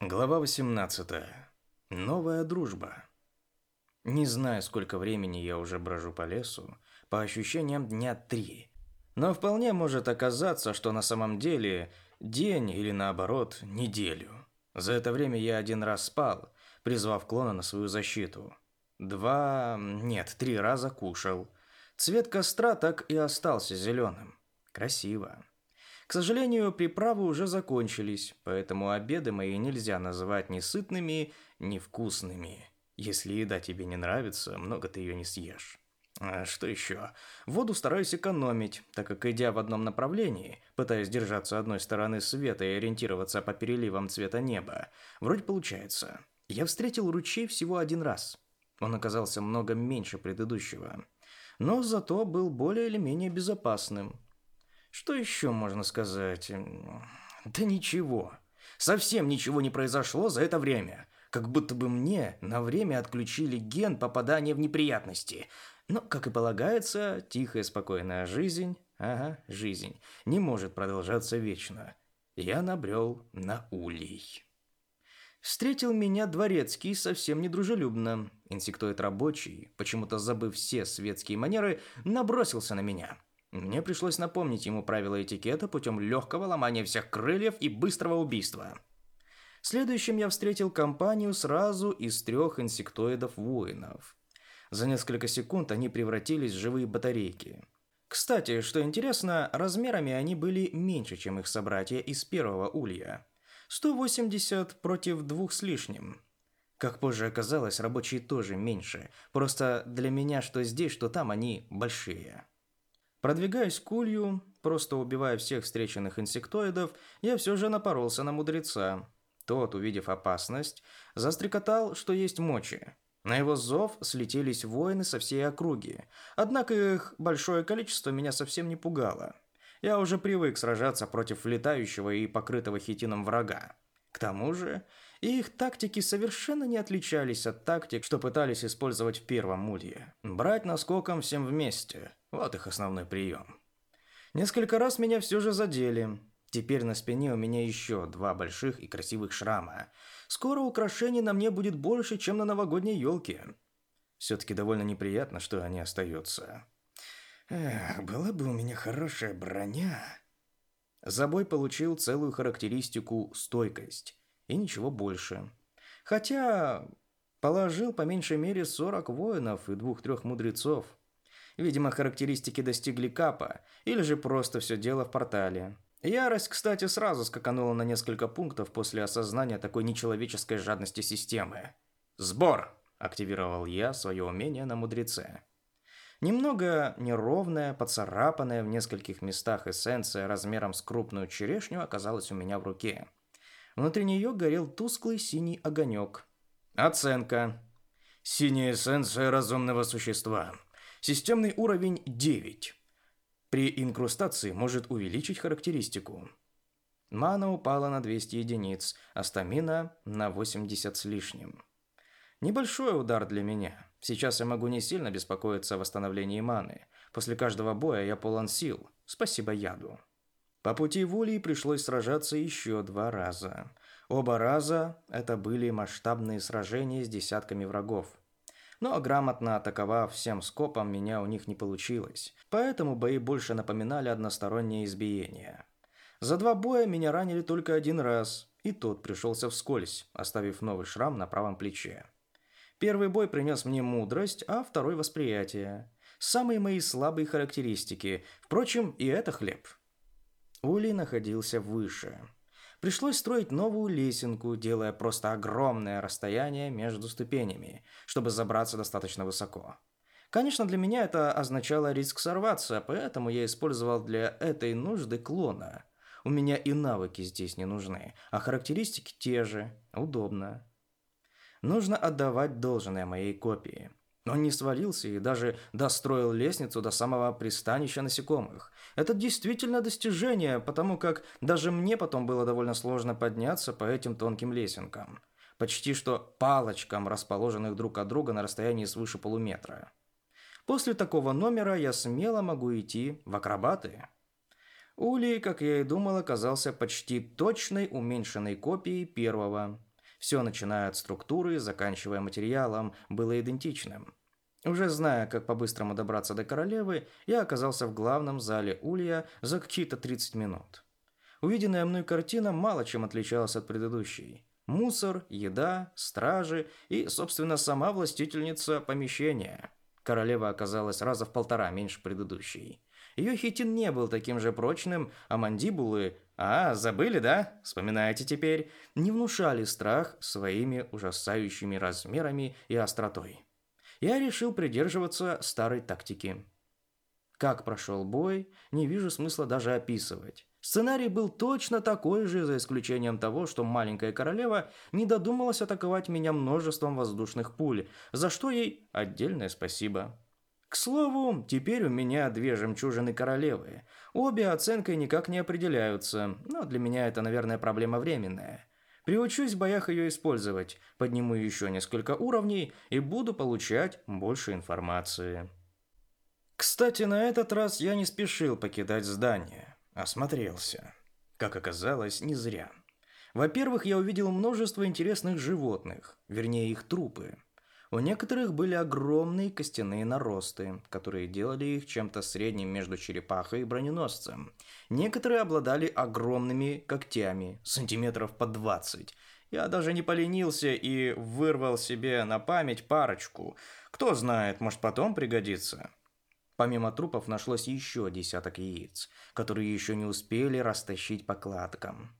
Глава 18. Новая дружба. Не знаю, сколько времени я уже брожу по лесу, по ощущениям дня три. Но вполне может оказаться, что на самом деле день или наоборот неделю. За это время я один раз спал, призвав клона на свою защиту. Два, нет, три раза кушал. Цвет костра так и остался зеленым. Красиво. К сожалению, приправы уже закончились, поэтому обеды мои нельзя называть ни сытными, ни вкусными. Если еда тебе не нравится, много ты ее не съешь. А что еще? Воду стараюсь экономить, так как идя в одном направлении, пытаясь держаться одной стороны света и ориентироваться по переливам цвета неба, вроде получается. Я встретил ручей всего один раз. Он оказался много меньше предыдущего. Но зато был более или менее безопасным, что еще можно сказать? Да ничего. Совсем ничего не произошло за это время. Как будто бы мне на время отключили ген попадания в неприятности. Но, как и полагается, тихая спокойная жизнь, ага, жизнь, не может продолжаться вечно. Я набрел на улей. Встретил меня дворецкий совсем недружелюбно. Инсектоид рабочий, почему-то забыв все светские манеры, набросился на меня – мне пришлось напомнить ему правила этикета путем легкого ломания всех крыльев и быстрого убийства. Следующим я встретил компанию сразу из трех инсектоидов-воинов. За несколько секунд они превратились в живые батарейки. Кстати, что интересно, размерами они были меньше, чем их собратья из первого улья. 180 против двух с лишним. Как позже оказалось, рабочие тоже меньше. Просто для меня что здесь, что там они большие. Продвигаясь кулью, просто убивая всех встреченных инсектоидов, я все же напоролся на мудреца. Тот, увидев опасность, застрекотал, что есть мочи. На его зов слетелись воины со всей округи, однако их большое количество меня совсем не пугало. Я уже привык сражаться против летающего и покрытого хитином врага. К тому же, их тактики совершенно не отличались от тактик, что пытались использовать в первом мулье. Брать наскоком всем вместе – вот их основной прием. Несколько раз меня все же задели. Теперь на спине у меня еще два больших и красивых шрама. Скоро украшений на мне будет больше, чем на новогодней елке. Все-таки довольно неприятно, что они остаются. Эх, была бы у меня хорошая броня. Забой получил целую характеристику «стойкость» и ничего больше. Хотя положил по меньшей мере 40 воинов и двух-трех мудрецов – видимо, характеристики достигли капа, или же просто все дело в портале. Ярость, кстати, сразу скаканула на несколько пунктов после осознания такой нечеловеческой жадности системы. «Сбор!» – активировал я свое умение на мудреце. Немного неровная, поцарапанная в нескольких местах эссенция размером с крупную черешню оказалась у меня в руке. Внутри нее горел тусклый синий огонек. Оценка. Синяя эссенция разумного существа. Системный уровень 9. При инкрустации может увеличить характеристику. Мана упала на 200 единиц, а стамина на 80 с лишним. Небольшой удар для меня. Сейчас я могу не сильно беспокоиться о восстановлении маны. После каждого боя я полон сил. Спасибо яду. По пути в Улей пришлось сражаться еще два раза. Оба раза это были масштабные сражения с десятками врагов – но грамотно атаковав всем скопом меня у них не получилось, поэтому бои больше напоминали одностороннее избиение. За два боя меня ранили только один раз, и тот пришелся вскользь, оставив новый шрам на правом плече. Первый бой принес мне мудрость, а второй – восприятие. Самые мои слабые характеристики, впрочем, и это хлеб. Ули находился выше – Пришлось строить новую лесенку, делая просто огромное расстояние между ступенями, чтобы забраться достаточно высоко. Конечно, для меня это означало риск сорваться, поэтому я использовал для этой нужды клона. У меня и навыки здесь не нужны, а характеристики те же. Удобно. Нужно отдавать должное моей копии. Он не свалился и даже достроил лестницу до самого пристанища насекомых. Это действительно достижение, потому как даже мне потом было довольно сложно подняться по этим тонким лесенкам. Почти что палочкам, расположенных друг от друга на расстоянии свыше полуметра. После такого номера я смело могу идти в акробаты. Улей, как я и думал, оказался почти точной уменьшенной копией первого. Все начиная от структуры, заканчивая материалом, было идентичным. Уже зная, как по-быстрому добраться до королевы, я оказался в главном зале Улья за какие-то 30 минут. Увиденная мной картина мало чем отличалась от предыдущей. Мусор, еда, стражи и, собственно, сама властительница помещения. Королева оказалась раза в полтора меньше предыдущей. Ее хитин не был таким же прочным, а мандибулы а, забыли, да? Вспоминаете теперь? Не внушали страх своими ужасающими размерами и остротой. Я решил придерживаться старой тактики. Как прошел бой, не вижу смысла даже описывать. Сценарий был точно такой же, за исключением того, что маленькая королева не додумалась атаковать меня множеством воздушных пуль, за что ей отдельное спасибо. К слову, теперь у меня две жемчужины королевы, Обе оценкой никак не определяются, но для меня это, наверное, проблема временная. Приучусь в боях ее использовать, подниму еще несколько уровней и буду получать больше информации. Кстати, на этот раз я не спешил покидать здание. Осмотрелся. Как оказалось, не зря. Во-первых, я увидел множество интересных животных, вернее их трупы. У некоторых были огромные костяные наросты, которые делали их чем-то средним между черепахой и броненосцем. Некоторые обладали огромными когтями, сантиметров по 20. Я даже не поленился и вырвал себе на память парочку. Кто знает, может потом пригодится. Помимо трупов нашлось еще десяток яиц, которые еще не успели растащить по кладкам.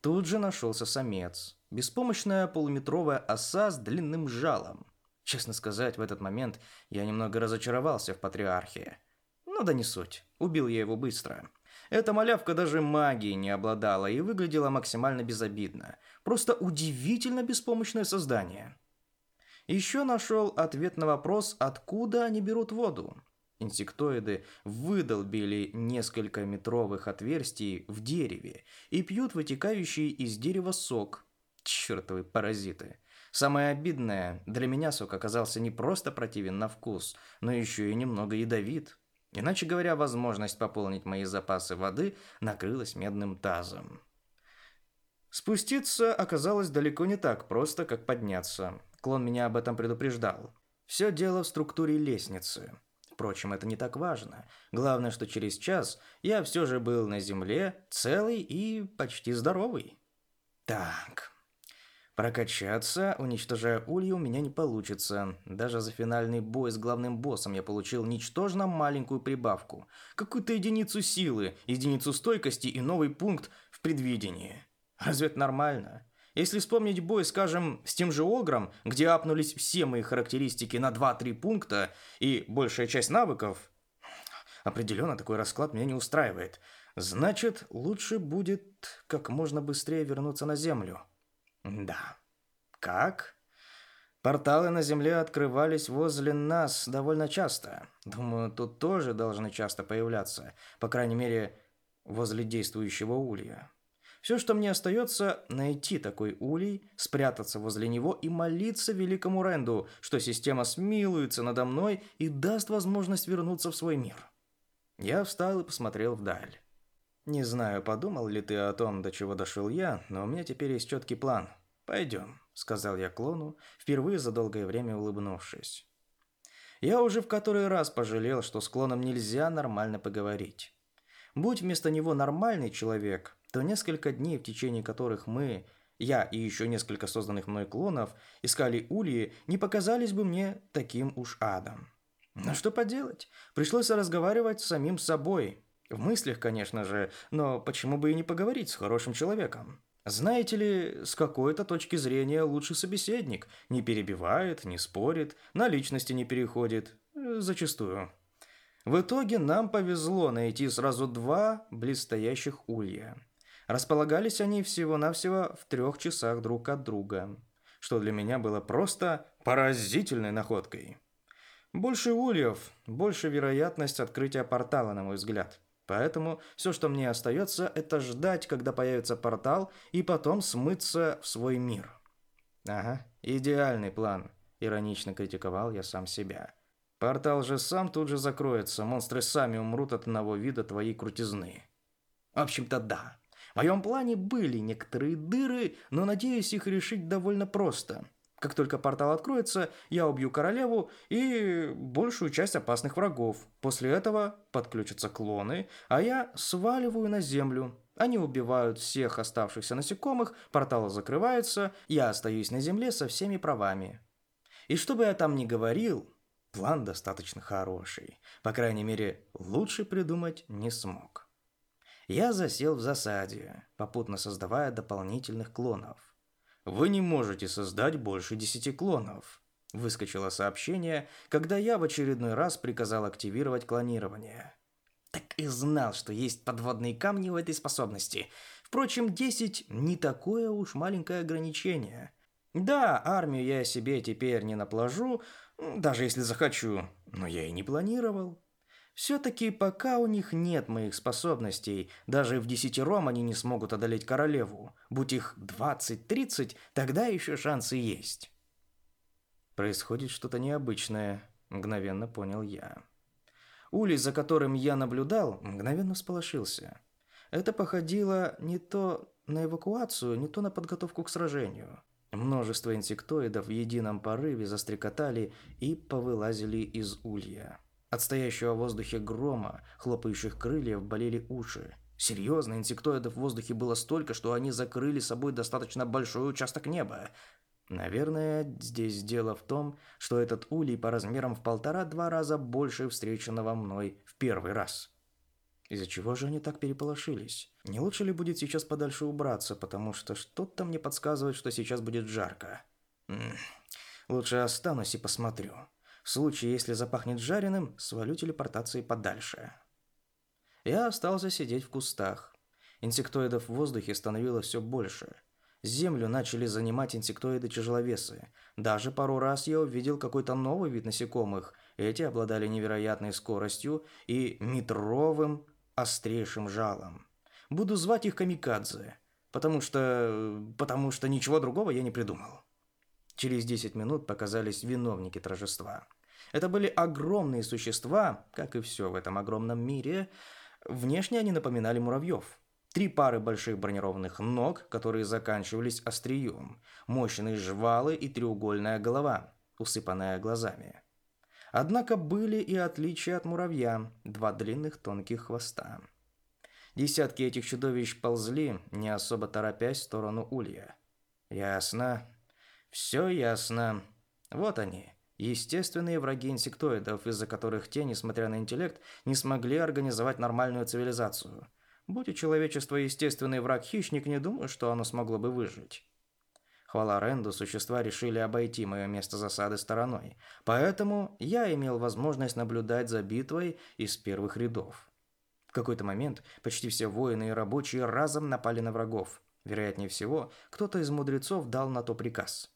Тут же нашелся самец, Беспомощная полуметровая оса с длинным жалом. Честно сказать, в этот момент я немного разочаровался в патриархе. Но да не суть. Убил я его быстро. Эта малявка даже магии не обладала и выглядела максимально безобидно. Просто удивительно беспомощное создание. Еще нашел ответ на вопрос, откуда они берут воду. Инсектоиды выдолбили несколько метровых отверстий в дереве и пьют вытекающий из дерева сок, чертовы паразиты. Самое обидное, для меня сок оказался не просто противен на вкус, но еще и немного ядовит. Иначе говоря, возможность пополнить мои запасы воды накрылась медным тазом. Спуститься оказалось далеко не так просто, как подняться. Клон меня об этом предупреждал. Все дело в структуре лестницы. Впрочем, это не так важно. Главное, что через час я все же был на земле целый и почти здоровый. Так, Прокачаться, уничтожая улью, у меня не получится. Даже за финальный бой с главным боссом я получил ничтожно маленькую прибавку. Какую-то единицу силы, единицу стойкости и новый пункт в предвидении. Разве это нормально? Если вспомнить бой, скажем, с тем же Огром, где апнулись все мои характеристики на 2-3 пункта и большая часть навыков, определенно такой расклад меня не устраивает. Значит, лучше будет как можно быстрее вернуться на Землю. Да. Как? Порталы на Земле открывались возле нас довольно часто. Думаю, тут тоже должны часто появляться, по крайней мере, возле действующего улья. Все, что мне остается, найти такой улей, спрятаться возле него и молиться великому Ренду, что система смилуется надо мной и даст возможность вернуться в свой мир. Я встал и посмотрел вдаль. Не знаю, подумал ли ты о том, до чего дошел я, но у меня теперь есть четкий план. Пойдем, сказал я клону, впервые за долгое время улыбнувшись. Я уже в который раз пожалел, что с клоном нельзя нормально поговорить. Будь вместо него нормальный человек, то несколько дней, в течение которых мы, я и еще несколько созданных мной клонов, искали ульи, не показались бы мне таким уж адом. Но что поделать, пришлось разговаривать с самим собой – в мыслях, конечно же, но почему бы и не поговорить с хорошим человеком? Знаете ли, с какой-то точки зрения лучший собеседник. Не перебивает, не спорит, на личности не переходит. Зачастую. В итоге нам повезло найти сразу два близстоящих улья. Располагались они всего-навсего в трех часах друг от друга, что для меня было просто поразительной находкой. Больше ульев, больше вероятность открытия портала, на мой взгляд. Поэтому все, что мне остается, это ждать, когда появится портал, и потом смыться в свой мир. Ага, идеальный план, иронично критиковал я сам себя. Портал же сам тут же закроется, монстры сами умрут от одного вида твоей крутизны. В общем-то, да. В моем плане были некоторые дыры, но надеюсь их решить довольно просто – как только портал откроется, я убью королеву и большую часть опасных врагов. После этого подключатся клоны, а я сваливаю на землю. Они убивают всех оставшихся насекомых, портал закрывается, я остаюсь на земле со всеми правами. И что бы я там ни говорил, план достаточно хороший. По крайней мере, лучше придумать не смог. Я засел в засаде, попутно создавая дополнительных клонов. Вы не можете создать больше десяти клонов. Выскочило сообщение, когда я в очередной раз приказал активировать клонирование. Так и знал, что есть подводные камни в этой способности. Впрочем, 10 не такое уж маленькое ограничение. Да, армию я себе теперь не наплажу, даже если захочу, но я и не планировал. Все-таки пока у них нет моих способностей, даже в десятером они не смогут одолеть королеву. Будь их 20-30, тогда еще шансы есть. Происходит что-то необычное, мгновенно понял я. Улей, за которым я наблюдал, мгновенно сполошился. Это походило не то на эвакуацию, не то на подготовку к сражению. Множество инсектоидов в едином порыве застрекотали и повылазили из улья. Отстоящего в воздухе грома, хлопающих крыльев, болели уши. Серьезно, инсектоидов в воздухе было столько, что они закрыли собой достаточно большой участок неба. Наверное, здесь дело в том, что этот улей по размерам в полтора-два раза больше встреченного мной в первый раз. Из-за чего же они так переполошились? Не лучше ли будет сейчас подальше убраться, потому что что-то мне подсказывает, что сейчас будет жарко. Лучше останусь и посмотрю. В случае, если запахнет жареным, свалю телепортации подальше. Я остался сидеть в кустах. Инсектоидов в воздухе становилось все больше. Землю начали занимать инсектоиды-тяжеловесы. Даже пару раз я увидел какой-то новый вид насекомых. Эти обладали невероятной скоростью и метровым острейшим жалом. Буду звать их камикадзе, потому что... потому что ничего другого я не придумал. Через 10 минут показались виновники торжества. Это были огромные существа, как и все в этом огромном мире. Внешне они напоминали муравьев. Три пары больших бронированных ног, которые заканчивались острием, мощные жвалы и треугольная голова, усыпанная глазами. Однако были и отличия от муравья, два длинных тонких хвоста. Десятки этих чудовищ ползли, не особо торопясь в сторону улья. «Ясно», все ясно. Вот они, естественные враги инсектоидов, из-за которых те, несмотря на интеллект, не смогли организовать нормальную цивилизацию. Будь у человечества естественный враг-хищник, не думаю, что оно смогло бы выжить. Хвала Ренду, существа решили обойти мое место засады стороной, поэтому я имел возможность наблюдать за битвой из первых рядов. В какой-то момент почти все воины и рабочие разом напали на врагов. Вероятнее всего, кто-то из мудрецов дал на то приказ –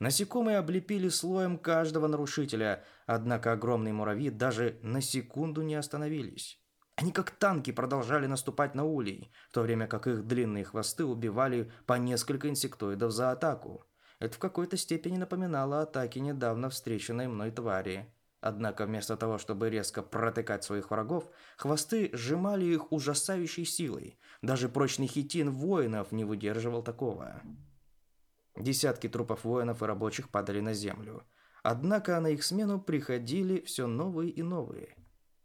Насекомые облепили слоем каждого нарушителя, однако огромные муравьи даже на секунду не остановились. Они как танки продолжали наступать на улей, в то время как их длинные хвосты убивали по несколько инсектоидов за атаку. Это в какой-то степени напоминало атаки недавно встреченной мной твари. Однако вместо того, чтобы резко протыкать своих врагов, хвосты сжимали их ужасающей силой. Даже прочный хитин воинов не выдерживал такого. Десятки трупов воинов и рабочих падали на землю. Однако на их смену приходили все новые и новые.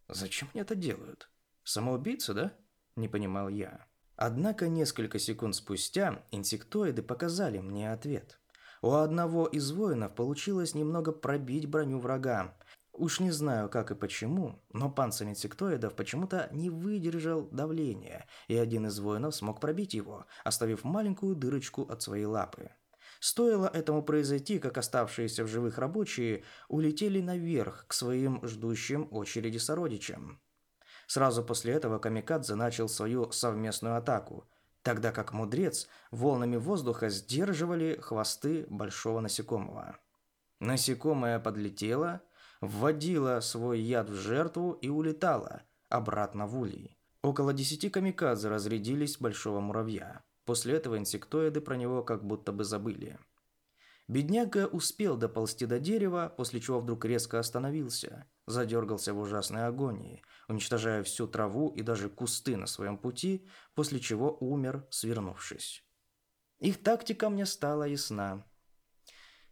«Зачем мне это делают? Самоубийцы, да?» – не понимал я. Однако несколько секунд спустя инсектоиды показали мне ответ. У одного из воинов получилось немного пробить броню врага. Уж не знаю как и почему, но панцирь инсектоидов почему-то не выдержал давления, и один из воинов смог пробить его, оставив маленькую дырочку от своей лапы. Стоило этому произойти, как оставшиеся в живых рабочие улетели наверх к своим ждущим очереди сородичам. Сразу после этого Камикадзе начал свою совместную атаку, тогда как мудрец волнами воздуха сдерживали хвосты большого насекомого. Насекомое подлетело, вводило свой яд в жертву и улетало обратно в улей. Около десяти камикадзе разрядились большого муравья. После этого инсектоиды про него как будто бы забыли. Бедняга успел доползти до дерева, после чего вдруг резко остановился, задергался в ужасной агонии, уничтожая всю траву и даже кусты на своем пути, после чего умер, свернувшись. Их тактика мне стала ясна.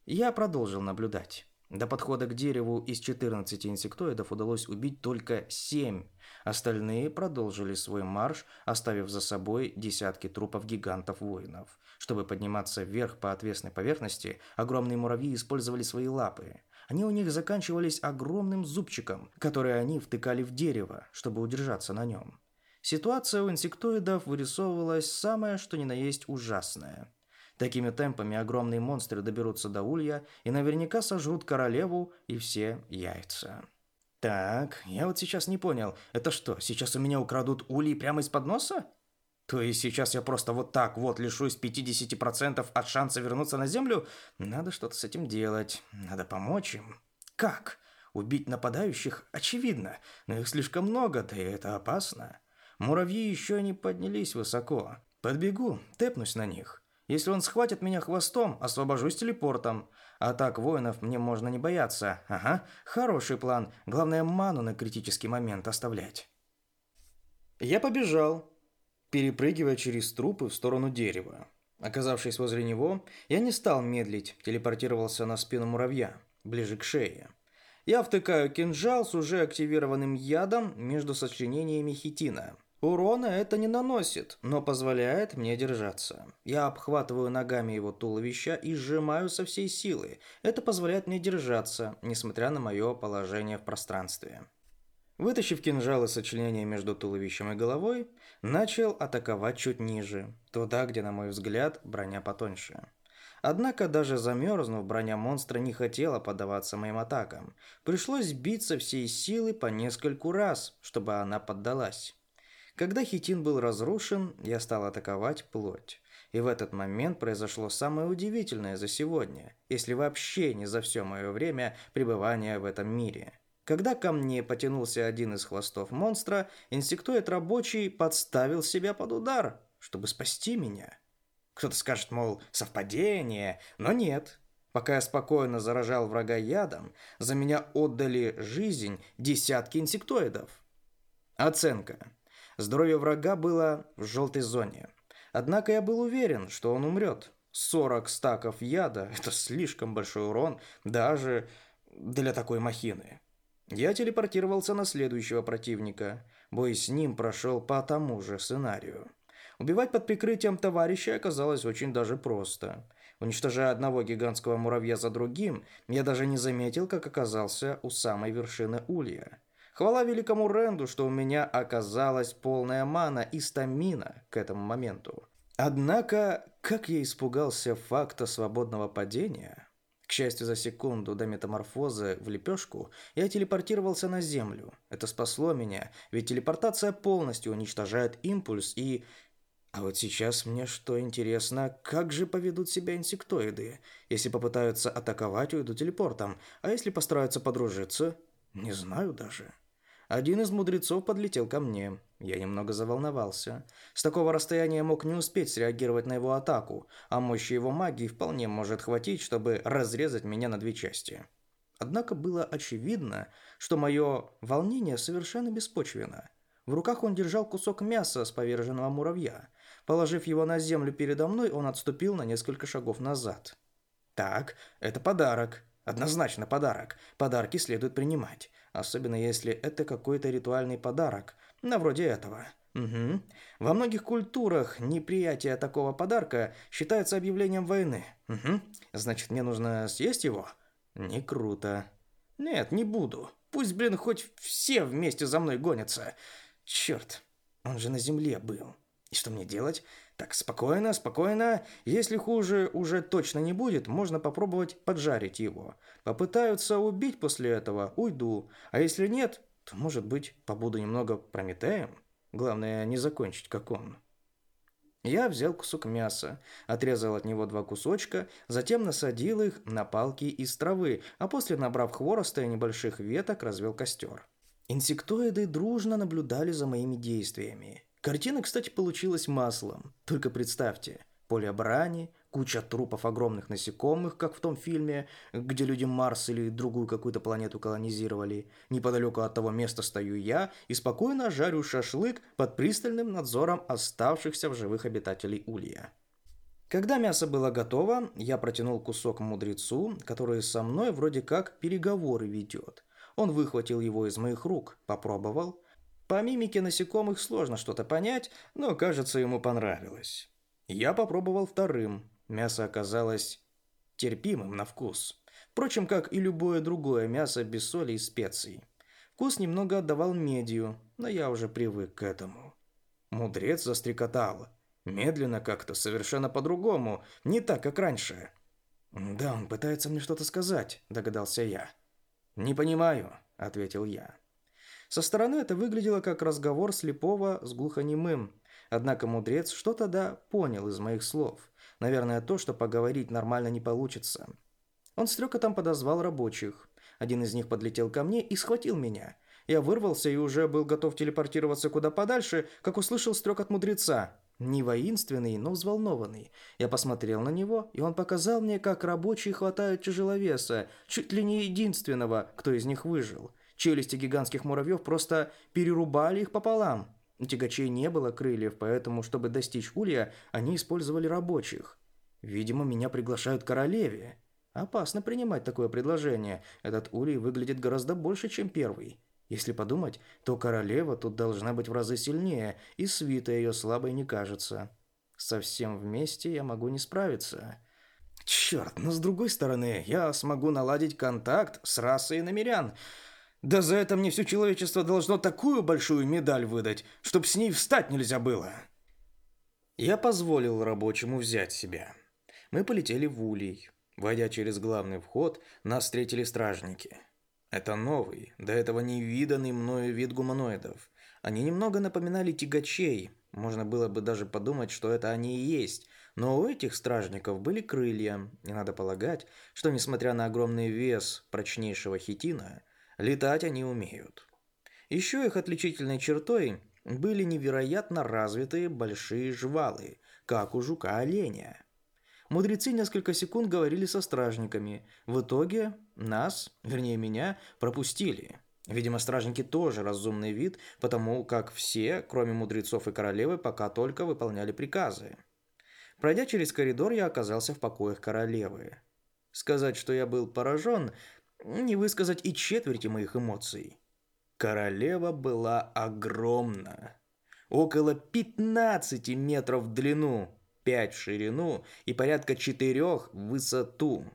Я продолжил наблюдать. До подхода к дереву из 14 инсектоидов удалось убить только 7. Остальные продолжили свой марш, оставив за собой десятки трупов гигантов-воинов. Чтобы подниматься вверх по отвесной поверхности, огромные муравьи использовали свои лапы. Они у них заканчивались огромным зубчиком, который они втыкали в дерево, чтобы удержаться на нем. Ситуация у инсектоидов вырисовывалась самое что ни на есть ужасное. – Такими темпами огромные монстры доберутся до улья и наверняка сожрут королеву и все яйца. Так, я вот сейчас не понял, это что, сейчас у меня украдут улей прямо из-под носа? То есть сейчас я просто вот так вот лишусь 50% от шанса вернуться на землю? Надо что-то с этим делать, надо помочь им. Как? Убить нападающих? Очевидно, но их слишком много, да и это опасно. Муравьи еще не поднялись высоко. Подбегу, тэпнусь на них. Если он схватит меня хвостом, освобожусь телепортом. Атак воинов мне можно не бояться. Ага, хороший план. Главное, ману на критический момент оставлять. Я побежал, перепрыгивая через трупы в сторону дерева. Оказавшись возле него, я не стал медлить, телепортировался на спину муравья, ближе к шее. Я втыкаю кинжал с уже активированным ядом между сочленениями хитина – Урона это не наносит, но позволяет мне держаться. Я обхватываю ногами его туловища и сжимаю со всей силы. Это позволяет мне держаться, несмотря на мое положение в пространстве. Вытащив кинжал из сочленения между туловищем и головой, начал атаковать чуть ниже, туда, где, на мой взгляд, броня потоньше. Однако даже замерзнув, броня монстра не хотела поддаваться моим атакам. Пришлось биться всей силы по нескольку раз, чтобы она поддалась. Когда хитин был разрушен, я стал атаковать плоть. И в этот момент произошло самое удивительное за сегодня, если вообще не за все мое время пребывания в этом мире. Когда ко мне потянулся один из хвостов монстра, инсектоид рабочий подставил себя под удар, чтобы спасти меня. Кто-то скажет, мол, совпадение, но нет. Пока я спокойно заражал врага ядом, за меня отдали жизнь десятки инсектоидов. Оценка. Здоровье врага было в желтой зоне. Однако я был уверен, что он умрет. 40 стаков яда – это слишком большой урон даже для такой махины. Я телепортировался на следующего противника. Бой с ним прошел по тому же сценарию. Убивать под прикрытием товарища оказалось очень даже просто. Уничтожая одного гигантского муравья за другим, я даже не заметил, как оказался у самой вершины улья. Хвала великому Ренду, что у меня оказалась полная мана и стамина к этому моменту. Однако, как я испугался факта свободного падения... К счастью, за секунду до метаморфозы в лепешку я телепортировался на Землю. Это спасло меня, ведь телепортация полностью уничтожает импульс и... А вот сейчас мне что интересно, как же поведут себя инсектоиды, если попытаются атаковать, уйду телепортом, а если постараются подружиться, не знаю даже. Один из мудрецов подлетел ко мне. Я немного заволновался. С такого расстояния мог не успеть среагировать на его атаку, а мощи его магии вполне может хватить, чтобы разрезать меня на две части. Однако было очевидно, что мое волнение совершенно беспочвенно. В руках он держал кусок мяса с поверженного муравья. Положив его на землю передо мной, он отступил на несколько шагов назад. «Так, это подарок. Однозначно подарок. Подарки следует принимать особенно если это какой-то ритуальный подарок, на вроде этого. Угу. Во многих культурах неприятие такого подарка считается объявлением войны. Угу. Значит, мне нужно съесть его? Не круто. Нет, не буду. Пусть, блин, хоть все вместе за мной гонятся. Черт, он же на земле был. И что мне делать? Так спокойно, спокойно. Если хуже уже точно не будет, можно попробовать поджарить его. Попытаются убить после этого, уйду. А если нет, то, может быть, побуду немного Прометеем? Главное, не закончить, как он. Я взял кусок мяса, отрезал от него два кусочка, затем насадил их на палки из травы, а после, набрав хвороста и небольших веток, развел костер. Инсектоиды дружно наблюдали за моими действиями. Картина, кстати, получилась маслом. Только представьте, поле брани, куча трупов огромных насекомых, как в том фильме, где люди Марс или другую какую-то планету колонизировали. Неподалеку от того места стою я и спокойно жарю шашлык под пристальным надзором оставшихся в живых обитателей Улья. Когда мясо было готово, я протянул кусок мудрецу, который со мной вроде как переговоры ведет. Он выхватил его из моих рук, попробовал, по мимике насекомых сложно что-то понять, но, кажется, ему понравилось. Я попробовал вторым. Мясо оказалось терпимым на вкус. Впрочем, как и любое другое мясо без соли и специй. Вкус немного отдавал медью, но я уже привык к этому. Мудрец застрекотал. Медленно как-то, совершенно по-другому, не так, как раньше. «Да, он пытается мне что-то сказать», – догадался я. «Не понимаю», – ответил я. Со стороны это выглядело как разговор слепого с глухонемым. Однако мудрец что-то да понял из моих слов. Наверное, то, что поговорить нормально не получится. Он с там подозвал рабочих. Один из них подлетел ко мне и схватил меня. Я вырвался и уже был готов телепортироваться куда подальше, как услышал стрёк от мудреца. Не воинственный, но взволнованный. Я посмотрел на него, и он показал мне, как рабочие хватают тяжеловеса, чуть ли не единственного, кто из них выжил. Челюсти гигантских муравьев просто перерубали их пополам. У тягачей не было крыльев, поэтому, чтобы достичь улья, они использовали рабочих. Видимо, меня приглашают королеве. Опасно принимать такое предложение. Этот улей выглядит гораздо больше, чем первый. Если подумать, то королева тут должна быть в разы сильнее, и свита ее слабой не кажется. Совсем вместе я могу не справиться. Черт, но с другой стороны, я смогу наладить контакт с расой намерян. Да за это мне все человечество должно такую большую медаль выдать, чтоб с ней встать нельзя было. Я позволил рабочему взять себя. Мы полетели в улей. Войдя через главный вход, нас встретили стражники. Это новый, до этого невиданный мною вид гуманоидов. Они немного напоминали тягачей. Можно было бы даже подумать, что это они и есть. Но у этих стражников были крылья, Не надо полагать, что несмотря на огромный вес прочнейшего хитина, летать они умеют. Еще их отличительной чертой были невероятно развитые большие жвалы, как у жука-оленя. Мудрецы несколько секунд говорили со стражниками. В итоге нас, вернее меня, пропустили. Видимо, стражники тоже разумный вид, потому как все, кроме мудрецов и королевы, пока только выполняли приказы. Пройдя через коридор, я оказался в покоях королевы. Сказать, что я был поражен, не высказать и четверти моих эмоций. Королева была огромна. Около 15 метров в длину, 5 в ширину и порядка 4 в высоту.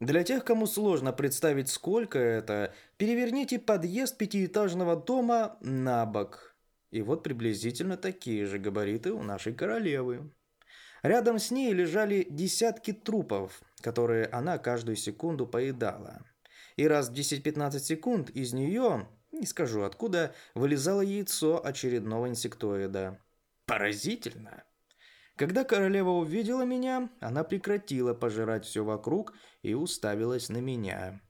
Для тех, кому сложно представить, сколько это, переверните подъезд пятиэтажного дома на бок. И вот приблизительно такие же габариты у нашей королевы. Рядом с ней лежали десятки трупов, которые она каждую секунду поедала – и раз 10-15 секунд из нее, не скажу откуда, вылезало яйцо очередного инсектоида. Поразительно! Когда королева увидела меня, она прекратила пожирать все вокруг и уставилась на меня.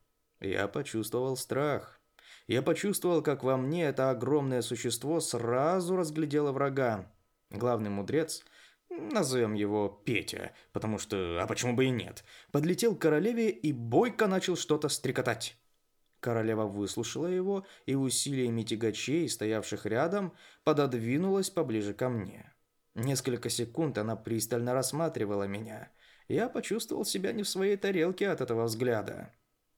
Я почувствовал страх. Я почувствовал, как во мне это огромное существо сразу разглядело врага. Главный мудрец – назовем его Петя, потому что, а почему бы и нет, подлетел к королеве и бойко начал что-то стрекотать. Королева выслушала его и усилиями тягачей, стоявших рядом, пододвинулась поближе ко мне. Несколько секунд она пристально рассматривала меня. Я почувствовал себя не в своей тарелке от этого взгляда.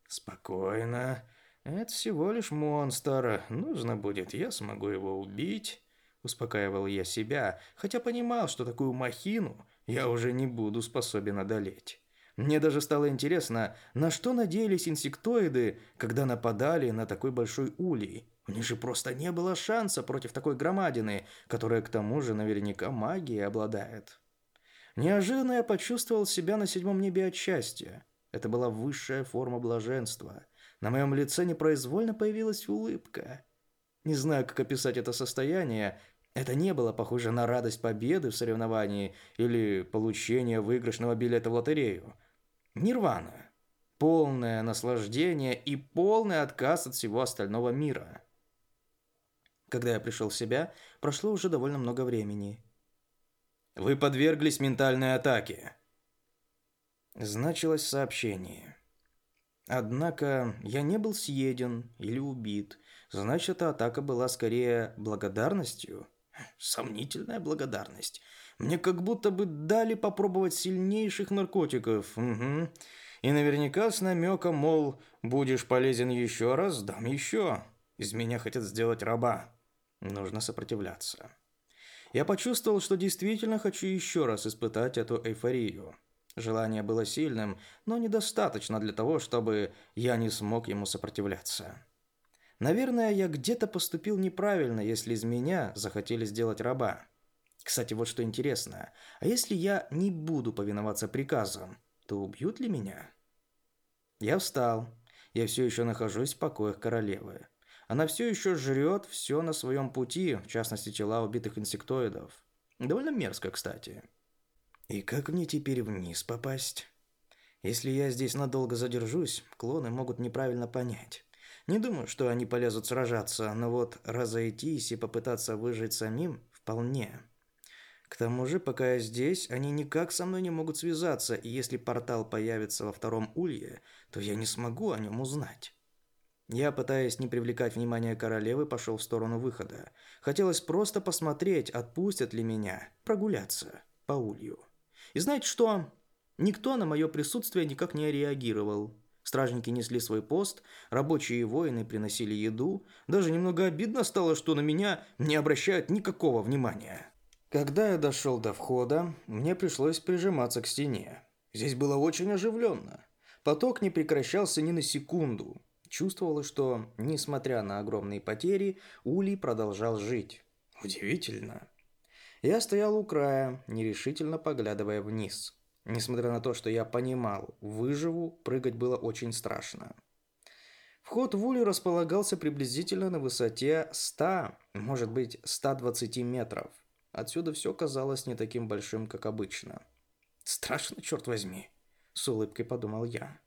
«Спокойно. Это всего лишь монстр. Нужно будет, я смогу его убить». Успокаивал я себя, хотя понимал, что такую махину я уже не буду способен одолеть. Мне даже стало интересно, на что надеялись инсектоиды, когда нападали на такой большой улей. У них же просто не было шанса против такой громадины, которая к тому же наверняка магией обладает. Неожиданно я почувствовал себя на седьмом небе от счастья. Это была высшая форма блаженства. На моем лице непроизвольно появилась улыбка. Не знаю, как описать это состояние, это не было похоже на радость победы в соревновании или получение выигрышного билета в лотерею. Нирвана. Полное наслаждение и полный отказ от всего остального мира. Когда я пришел в себя, прошло уже довольно много времени. «Вы подверглись ментальной атаке», – значилось сообщение. Однако я не был съеден или убит, значит, атака была скорее благодарностью – Сомнительная благодарность. Мне как будто бы дали попробовать сильнейших наркотиков. Угу. И наверняка с намеком, мол, будешь полезен еще раз, дам еще. Из меня хотят сделать раба. Нужно сопротивляться. Я почувствовал, что действительно хочу еще раз испытать эту эйфорию. Желание было сильным, но недостаточно для того, чтобы я не смог ему сопротивляться. Наверное, я где-то поступил неправильно, если из меня захотели сделать раба. Кстати, вот что интересно. А если я не буду повиноваться приказам, то убьют ли меня? Я встал. Я все еще нахожусь в покоях королевы. Она все еще жрет все на своем пути, в частности тела убитых инсектоидов. Довольно мерзко, кстати. И как мне теперь вниз попасть? Если я здесь надолго задержусь, клоны могут неправильно понять. Не думаю, что они полезут сражаться, но вот разойтись и попытаться выжить самим вполне. К тому же, пока я здесь, они никак со мной не могут связаться, и если портал появится во втором улье, то я не смогу о нем узнать. Я, пытаясь не привлекать внимания королевы, пошел в сторону выхода. Хотелось просто посмотреть, отпустят ли меня, прогуляться по улью. И знаете что? Никто на мое присутствие никак не реагировал. Стражники несли свой пост, рабочие и воины приносили еду. Даже немного обидно стало, что на меня не обращают никакого внимания. Когда я дошел до входа, мне пришлось прижиматься к стене. Здесь было очень оживленно. Поток не прекращался ни на секунду. Чувствовалось, что, несмотря на огромные потери, Улей продолжал жить. Удивительно. Я стоял у края, нерешительно поглядывая вниз. Несмотря на то, что я понимал, выживу, прыгать было очень страшно. Вход в улей располагался приблизительно на высоте 100, может быть, 120 метров. Отсюда все казалось не таким большим, как обычно. «Страшно, черт возьми!» – с улыбкой подумал я.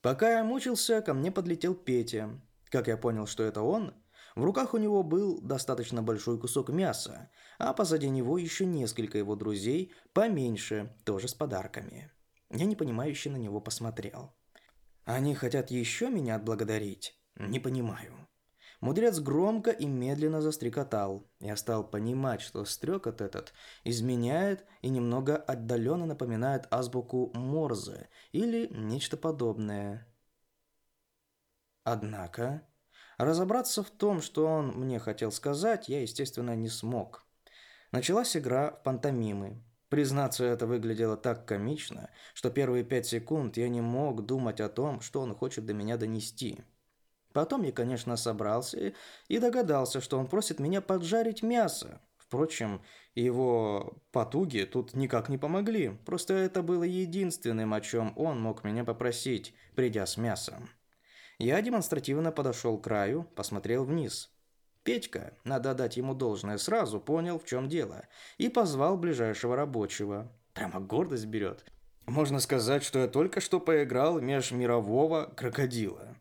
Пока я мучился, ко мне подлетел Петя. Как я понял, что это он, в руках у него был достаточно большой кусок мяса, а позади него еще несколько его друзей, поменьше, тоже с подарками. Я непонимающе на него посмотрел. «Они хотят еще меня отблагодарить? Не понимаю». Мудрец громко и медленно застрекотал. Я стал понимать, что стрекот этот изменяет и немного отдаленно напоминает азбуку Морзе или нечто подобное. Однако Разобраться в том, что он мне хотел сказать, я, естественно, не смог. Началась игра в пантомимы. Признаться, это выглядело так комично, что первые пять секунд я не мог думать о том, что он хочет до меня донести. Потом я, конечно, собрался и догадался, что он просит меня поджарить мясо. Впрочем, его потуги тут никак не помогли, просто это было единственным, о чем он мог меня попросить, придя с мясом. Я демонстративно подошел к краю, посмотрел вниз. Петька, надо дать ему должное, сразу понял, в чем дело, и позвал ближайшего рабочего. Прямо гордость берет. Можно сказать, что я только что поиграл межмирового крокодила.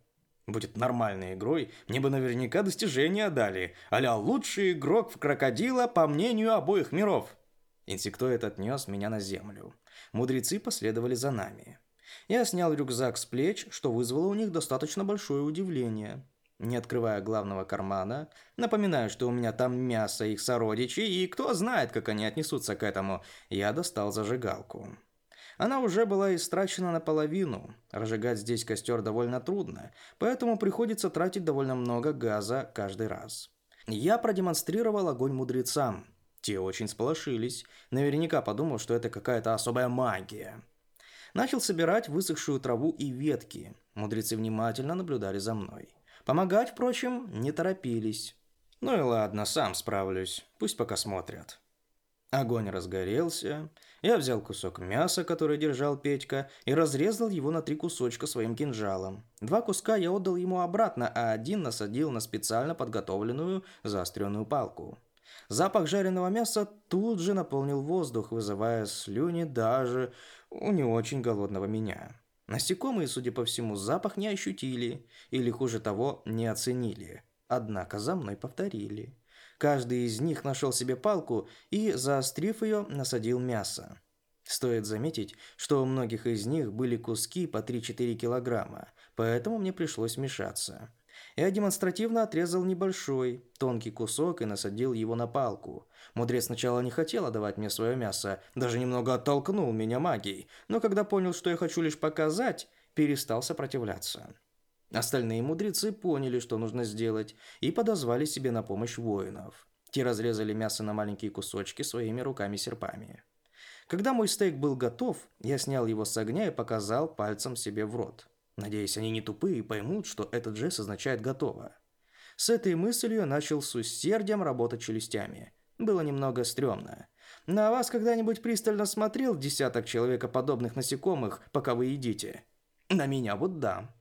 Будет нормальной игрой, мне бы наверняка достижения дали. Аля лучший игрок в крокодила по мнению обоих миров. Инсектоид отнес меня на землю. Мудрецы последовали за нами. Я снял рюкзак с плеч, что вызвало у них достаточно большое удивление. Не открывая главного кармана, напоминаю, что у меня там мясо их сородичей, и кто знает, как они отнесутся к этому, я достал зажигалку. Она уже была истрачена наполовину. Разжигать здесь костер довольно трудно, поэтому приходится тратить довольно много газа каждый раз. Я продемонстрировал огонь мудрецам. Те очень сполошились, наверняка подумав, что это какая-то особая магия. Начал собирать высохшую траву и ветки. Мудрецы внимательно наблюдали за мной. Помогать, впрочем, не торопились. Ну и ладно, сам справлюсь. Пусть пока смотрят. Огонь разгорелся. Я взял кусок мяса, который держал Петька, и разрезал его на три кусочка своим кинжалом. Два куска я отдал ему обратно, а один насадил на специально подготовленную заостренную палку. Запах жареного мяса тут же наполнил воздух, вызывая слюни даже у не очень голодного меня. Насекомые, судя по всему, запах не ощутили или, хуже того, не оценили. Однако за мной повторили. Каждый из них нашел себе палку и, заострив ее, насадил мясо. Стоит заметить, что у многих из них были куски по 3-4 килограмма, поэтому мне пришлось мешаться. Я демонстративно отрезал небольшой, тонкий кусок и насадил его на палку. Мудрец сначала не хотел отдавать мне свое мясо, даже немного оттолкнул меня магией, но когда понял, что я хочу лишь показать, перестал сопротивляться. Остальные мудрецы поняли, что нужно сделать, и подозвали себе на помощь воинов. Те разрезали мясо на маленькие кусочки своими руками-серпами. Когда мой стейк был готов, я снял его с огня и показал пальцем себе в рот. Надеюсь, они не тупые и поймут, что этот жест означает «готово». С этой мыслью начал с усердием работать челюстями. Было немного стрёмно. На вас когда-нибудь пристально смотрел десяток человекоподобных насекомых, пока вы едите? На меня вот да.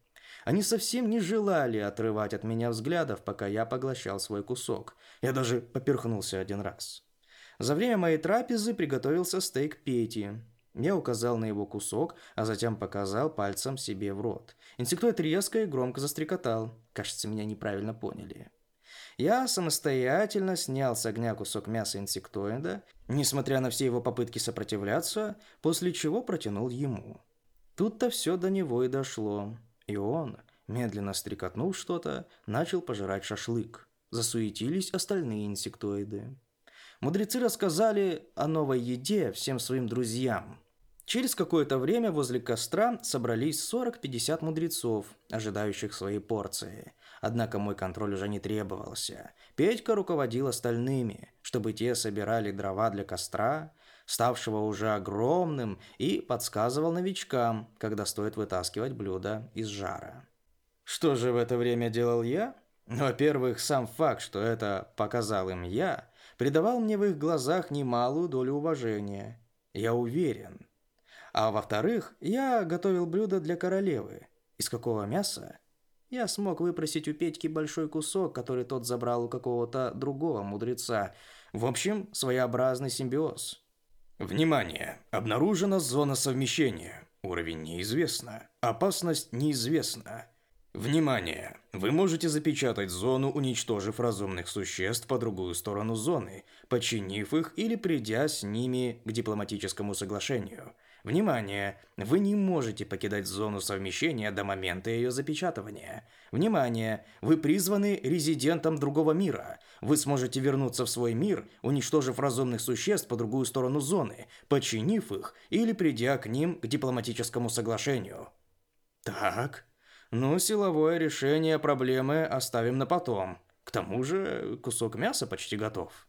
Они совсем не желали отрывать от меня взглядов, пока я поглощал свой кусок. Я даже поперхнулся один раз. За время моей трапезы приготовился стейк Пети. Я указал на его кусок, а затем показал пальцем себе в рот. Инсектоид резко и громко застрекотал. Кажется, меня неправильно поняли. Я самостоятельно снял с огня кусок мяса инсектоида, несмотря на все его попытки сопротивляться, после чего протянул ему. Тут-то все до него и дошло. И он, медленно стрекотнув что-то, начал пожирать шашлык. Засуетились остальные инсектоиды. Мудрецы рассказали о новой еде всем своим друзьям, Через какое-то время возле костра собрались 40-50 мудрецов, ожидающих своей порции. Однако мой контроль уже не требовался. Петька руководил остальными, чтобы те собирали дрова для костра, ставшего уже огромным, и подсказывал новичкам, когда стоит вытаскивать блюдо из жара. Что же в это время делал я? Во-первых, сам факт, что это показал им я, придавал мне в их глазах немалую долю уважения. Я уверен – а во-вторых, я готовил блюдо для королевы. Из какого мяса? Я смог выпросить у Петьки большой кусок, который тот забрал у какого-то другого мудреца. В общем, своеобразный симбиоз. Внимание! Обнаружена зона совмещения. Уровень неизвестно. Опасность неизвестна. Внимание! Вы можете запечатать зону, уничтожив разумных существ по другую сторону зоны, подчинив их или придя с ними к дипломатическому соглашению. Внимание! Вы не можете покидать зону совмещения до момента ее запечатывания. Внимание! Вы призваны резидентом другого мира. Вы сможете вернуться в свой мир, уничтожив разумных существ по другую сторону зоны, подчинив их или придя к ним к дипломатическому соглашению. Так. Ну, силовое решение проблемы оставим на потом. К тому же, кусок мяса почти готов.